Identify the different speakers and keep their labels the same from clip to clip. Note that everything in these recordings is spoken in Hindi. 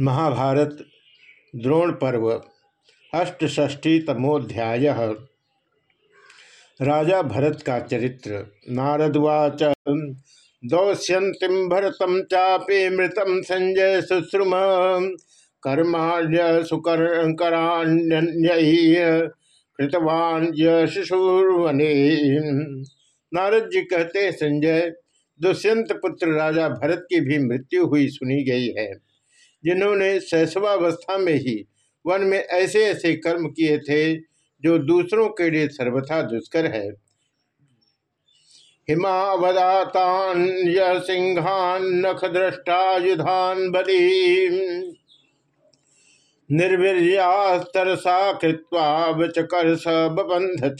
Speaker 1: महाभारत द्रोण पर्व अष्टष्टीतमोध्याय राजा भरत का चरित्र नारदवाच दौश्यंतिम भरतम चापे मृतम संजय शुश्रुम कर्माण्य सुकराण्य कृतवान नारद जी कहते संजय, दुष्यंत पुत्र राजा भरत की भी मृत्यु हुई सुनी गई है। जिन्होंने शैशवावस्था में ही वन में ऐसे ऐसे कर्म किए थे जो दूसरों के लिए सर्वथा दुष्कर है। हिमावदातान सिंहान नख दृष्टा युधान बली कृत्वा सबंध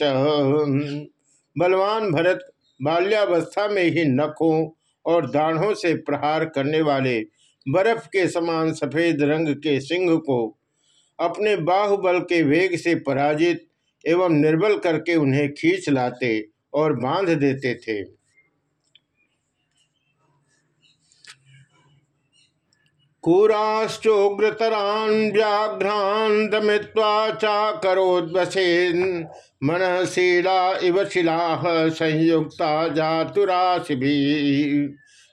Speaker 1: बलवान भरत बाल्यावस्था में ही नखों और दाढ़ों से प्रहार करने वाले बर्फ़ के समान सफ़ेद रंग के सिंह को अपने बाहुबल के वेग से पराजित एवं निर्बल करके उन्हें खींच लाते और बाँध देते थे। कूराश्चोग्रतरान व्याघ्रान दमित्वा मन शीला इव शिला संयुक्ता जातुराशि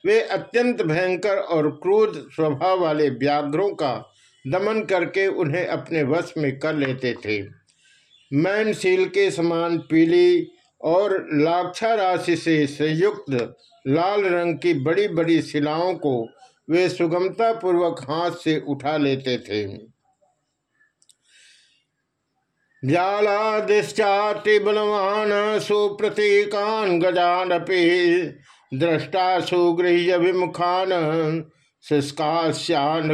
Speaker 1: वे अत्यंत भयंकर और क्रोध स्वभाव वाले व्याघ्रों का दमन करके उन्हें अपने वश में कर लेते थे। मैनशील के समान पीली और लाक्षा राशि से संयुक्त लाल रंग की बड़ी बड़ी शिलाओं को वे सुगमता पूर्वक हाथ से उठा लेते थे। व्यालादिश्चाति बलवान सुप्रतीकान गजानपी दृष्टा सुगृह्य विमुखान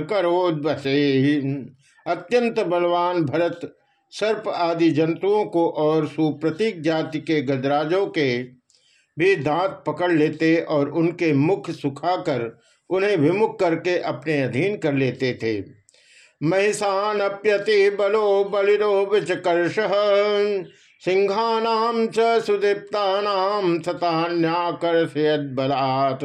Speaker 1: करोद्वसे। अत्यंत बलवान भरत सर्प आदि जंतुओं को और सुप्रतीक जाति के गजराजों के भी दांत पकड़ लेते और उनके मुख सुखाकर उन्हें विमुख करके अपने अधीन कर लेते थे। महिषानप्यति बलो बलिरो विचकर्ष। सिंहानाम च सुदीप्तानाम सतान्याकर्षयद बलात्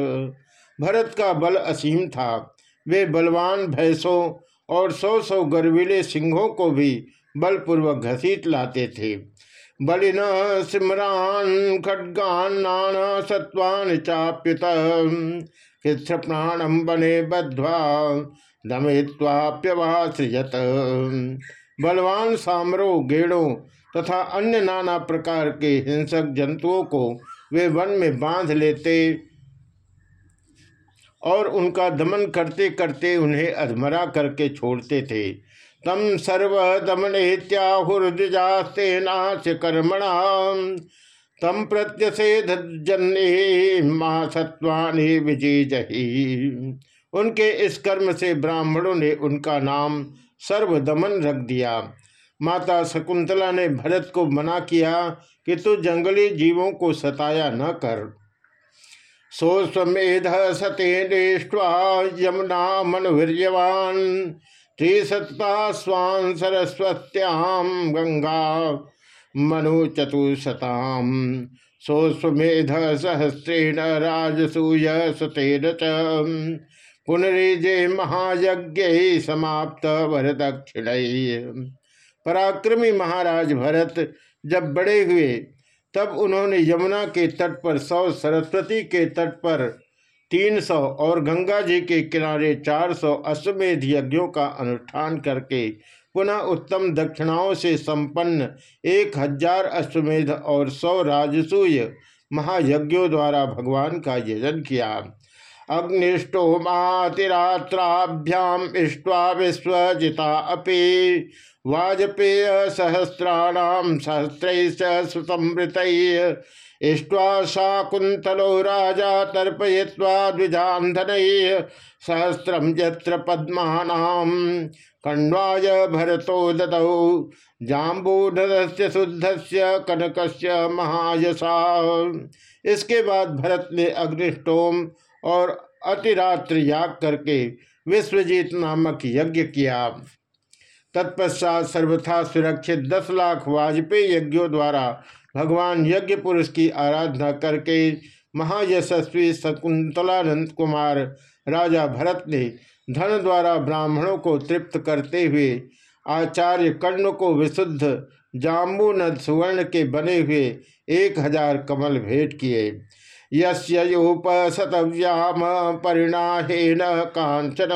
Speaker 1: भरत का बल असीम था। वे बलवान, भैंसों और सौ सौ गर्विले सिंहों को भी बलपूर्वक घसीट लाते थे। बलिन सिमरान, खड्गान, नाना सत्वान चाप्युत। कृष्ण प्राणम बने बद्वा दमित्वाप्यवासृजत बलवान सामरो गेड़ों तथा अन्य नाना प्रकार के हिंसक जंतुओं को वे वन में बाँध लेते और उनका दमन करते करते उन्हें अधमरा करके छोड़ते थे। तम सर्व दमनेत्याहुर्जास्ते नाश कर्मणा तम प्रत्यसेध जन्ने माँ विजय जही उनके इस कर्म से ब्राह्मणों ने उनका नाम सर्वदमन रख दिया। माता शकुंतला ने भरत को मना किया कि तू जंगली जीवों को सताया न कर। सोस्वेध सतेनेष्ट्वा यमुना मनुवीर्यवान त्रिसत्ता स्वान सरस्वत्याम गंगा मनु चतुशताम सोस्वेध सहस्रेण राजसूय सतेन पुनरेजे महायज्ञ समाप्त वरदक्षिण। पराक्रमी महाराज भरत जब बड़े हुए, तब उन्होंने यमुना के तट पर, सौ सरस्वती के तट पर, तीन सौ और गंगा जी के किनारे चार सौ अश्वमेध यज्ञों का अनुष्ठान करके, पुनः उत्तम दक्षिणाओं से संपन्न एक हज़ार अश्वमेध और सौ राजसूय महायज्ञों द्वारा भगवान का यजन किया। अग्निष्टोमातिरात्राभ्याम इष्टवा विश्वजिता अपि वाजपेय सहस्राणाम सहस्र सुतमृत इष्ट्वा शाकुंतलो राजा तर्पय्वा द्विजाधन सहस्रम यत्र पद्मानाम कण्वाय भरतो ददौ जाम्बूधस्य शुद्धस्य कनकस्य महायसा। इसके बाद भरत ने अग्निष्टोम और अतिरात्र याग करके विश्वजीत नामक यज्ञ किया। तत्पश्चात सर्वथा सुरक्षित दस लाख वाजपेयी यज्ञों द्वारा भगवान यज्ञ पुरुष की आराधना करके महायशस्वी शकुंतलानंद कुमार, राजा भरत ने धन द्वारा ब्राह्मणों को तृप्त करते हुए, आचार्य कर्ण को विशुद्ध जाम्बू नद सुवर्ण के बने हुए एक हज़ार कमल भेंट किए। यस्योपसतव्याम परिणाहेन कांचन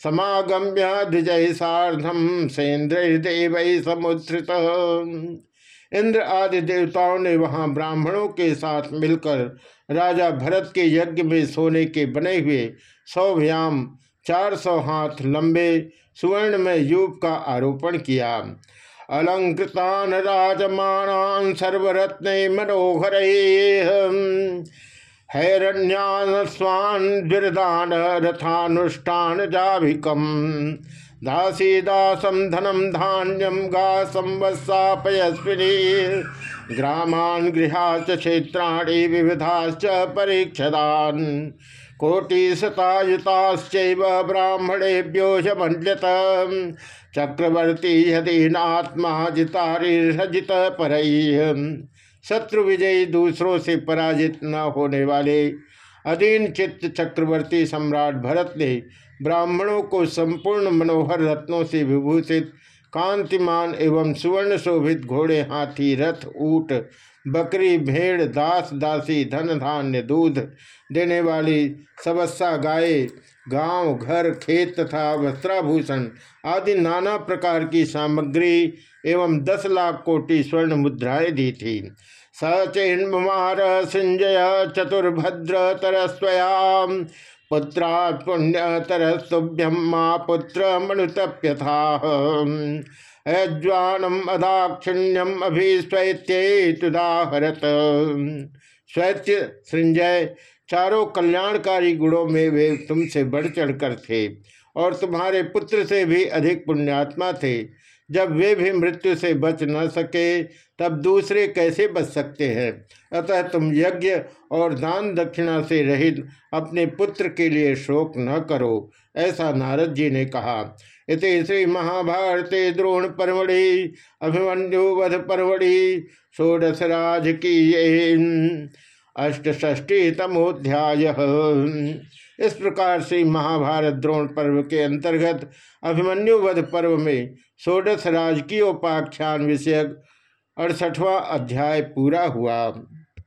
Speaker 1: समागम्य द्विजय साधम सेन्द्र देव समुद्रित। इंद्र आदि देवताओं ने वहाँ ब्राह्मणों के साथ मिलकर राजा भरत के यज्ञ में सोने के बने हुए सौ व्याम चार सौ हाथ लंबे सुवर्ण में यूप का आरोपण किया। अलंकृतान राजमान सर्वरत्न मनोहर। हैरण्यान स्वान बिरदान रथानुष्ठान जाभिकम। दासी दासम धनम धान्यम गा संवत्सापयस्विनी ग्रामान गृहाच क्षेत्राणी विविधाश्च परीक्षदान। कोटिशतायुताश्चैव ब्राह्मणेभ्योषमण्यत चक्रवर्ती यदीनात्मा जितारिजित पर। शत्रु विजयी दूसरों से पराजित न होने वाले अधीन चित्त चक्रवर्ती सम्राट भरत ने ब्राह्मणों को संपूर्ण मनोहर रत्नों से विभूषित, कांतिमान एवं सुवर्ण शोभित घोड़े हाथी रथ, ऊट बकरी, भेड़, दास, दासी, धन, धान्य, दूध देने वाली सबस्सा, गाय, गाँव, घर, खेत तथा वस्त्राभूषण आदि नाना प्रकार की सामग्री एवं दस लाख कोटि स्वर्ण मुद्राएँ दी थी। सचिन्मार संजय चतुर्भद्र तरस्वयाम पुत्रा पुण्यतरस्तुभ्यम माँ पुत्र मनुतप्यथा। अज्वानम अदाक्षिण्यम अभिस्वैत्युदाहरत स्वैत्य संजय, चारों कल्याणकारी गुणों में वे तुमसे बढ़ चढ़ कर थे और तुम्हारे पुत्र से भी अधिक पुण्यात्मा थे। जब वे भी मृत्यु से बच न सके, तब दूसरे कैसे बच सकते हैं? अतः तुम यज्ञ और दान दक्षिणा से रहित अपने पुत्र के लिए शोक न करो, ऐसा नारद जी ने कहा। इस श्री महाभारते द्रोण परवड़ी अभिमन्यु वध परवड़ी षोडश राज की अष्टष्टी तमोध्याय इस प्रकार से महाभारत द्रोण पर्व के अंतर्गत अभिमन्यु वध पर्व में षोडश राजकीयोपाख्यान विषयक अड़सठवा अध्याय पूरा हुआ।